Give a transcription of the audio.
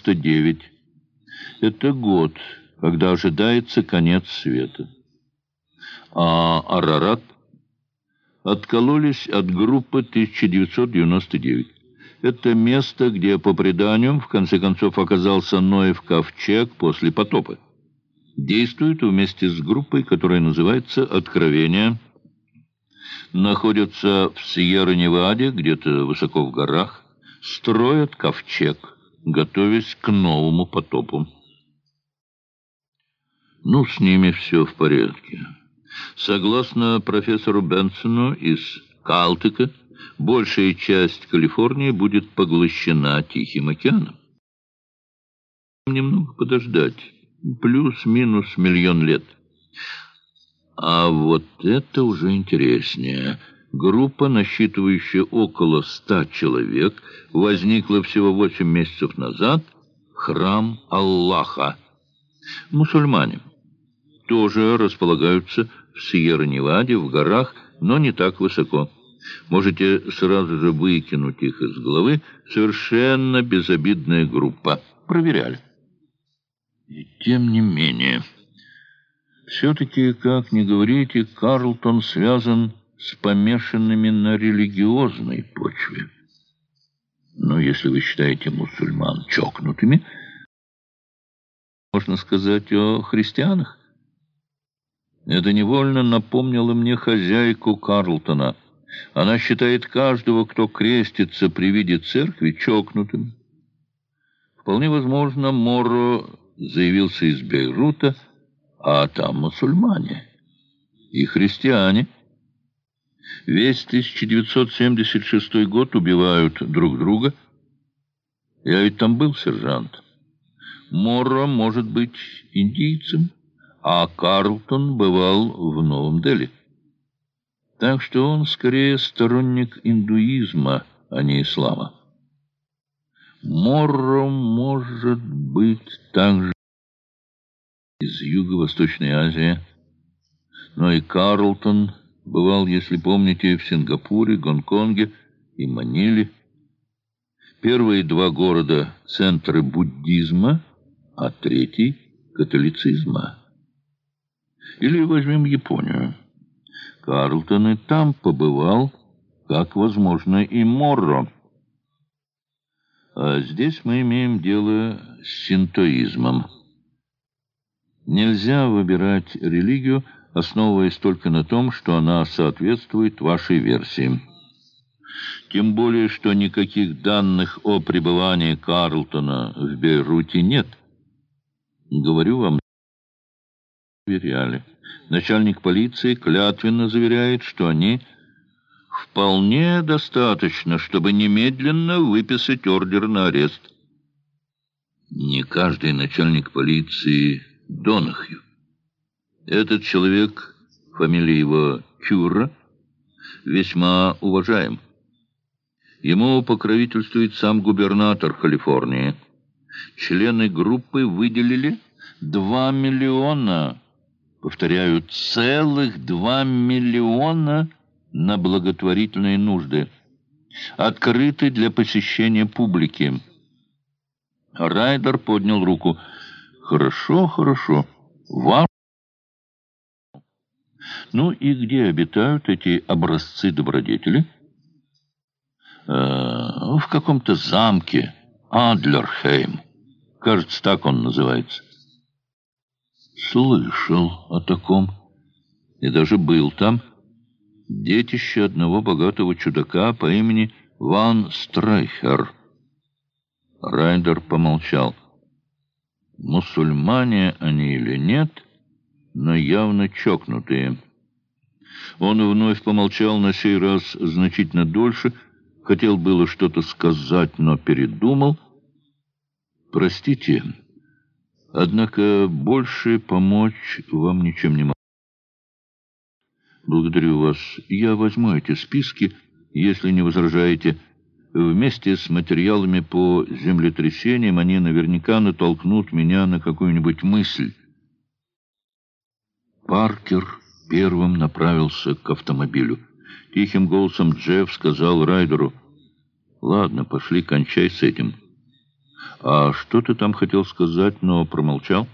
1999. Это год, когда ожидается конец света. А Арарат откололись от группы 1999. Это место, где, по преданию, в конце концов оказался Ноев ковчег после потопа. Действует вместе с группой, которая называется «Откровение». Находятся в Сьерра-Неваде, где-то высоко в горах. Строят ковчег, готовясь к новому потопу. Ну, с ними все в порядке. Согласно профессору Бенсону из Калтыка, большая часть Калифорнии будет поглощена Тихим океаном. Немного подождать, плюс-минус миллион лет. А вот это уже интереснее. Группа, насчитывающая около ста человек, возникла всего восемь месяцев назад. Храм Аллаха. Мусульмане тоже располагаются в Сьерра-Неваде, в горах, но не так высоко. Можете сразу же выкинуть их из головы. Совершенно безобидная группа. Проверяли. И тем не менее... Все-таки, как ни говорите, Карлтон связан с помешанными на религиозной почве. Но если вы считаете мусульман чокнутыми, можно сказать о христианах. Это невольно напомнило мне хозяйку Карлтона. Она считает каждого, кто крестится при виде церкви, чокнутым. Вполне возможно, Моро заявился из Бейрута, а там мусульмане и христиане. Весь 1976 год убивают друг друга. Я ведь там был, сержант. Моро может быть индийцем а Карлтон бывал в Новом Дели. Так что он скорее сторонник индуизма, а не ислама. Морро может быть также из Юго-Восточной Азии, но и Карлтон бывал, если помните, в Сингапуре, Гонконге и Маниле. Первые два города — центры буддизма, а третий — католицизма. Или возьмем Японию. Карлтон и там побывал, как, возможно, и Морро. А здесь мы имеем дело с синтоизмом. Нельзя выбирать религию, основываясь только на том, что она соответствует вашей версии. Тем более, что никаких данных о пребывании Карлтона в Бейруте нет. Говорю вам, проверяли. Начальник полиции клятвенно заверяет, что они вполне достаточно, чтобы немедленно выписать ордер на арест. Не каждый начальник полиции Донахью. Этот человек, фамилия его Чура, весьма уважаем. Ему покровительствует сам губернатор Калифорнии. Члены группы выделили 2 миллиона повторяю, целых два миллиона на благотворительные нужды, открыты для посещения публики. Райдер поднял руку. «Хорошо, хорошо. Вам...» «Ну и где обитают эти образцы добродетели?» э, «В каком-то замке. Адлерхейм. Кажется, так он называется». Слышал о таком. И даже был там. Детище одного богатого чудака по имени Ван Страйхер. Райдер помолчал. Мусульмане они или нет, но явно чокнутые. Он вновь помолчал на сей раз значительно дольше, хотел было что-то сказать, но передумал. «Простите». Однако больше помочь вам ничем не могу. Благодарю вас. Я возьму эти списки, если не возражаете. Вместе с материалами по землетрясениям они наверняка натолкнут меня на какую-нибудь мысль. Паркер первым направился к автомобилю. Тихим голосом Джефф сказал Райдеру, «Ладно, пошли, кончай с этим». «А что ты там хотел сказать, но промолчал?»